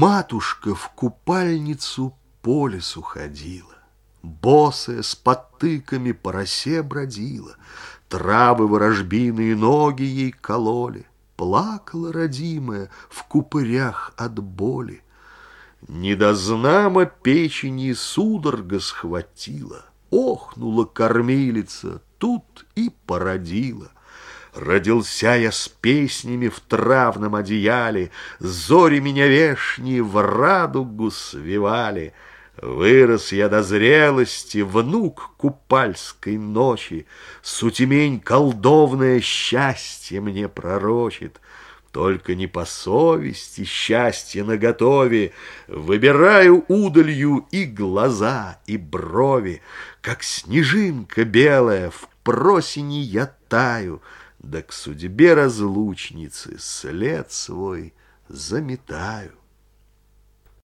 Матушка в купальницу по лесу ходила, Босая с потыками по росе бродила, Травы ворожбиные ноги ей кололи, Плакала родимая в купырях от боли. Недознамо печени судорога схватила, Охнула кормилица, тут и породила. Родился я с песнями в травном одеяле, Зори меня вешние в радугу свивали. Вырос я до зрелости, внук купальской ночи, Сутемень колдовное счастье мне пророчит. Только не по совести счастье наготове, Выбираю удалью и глаза, и брови, Как снежинка белая в просени я таю, Да к судьбе разлучницы след свой заметаю.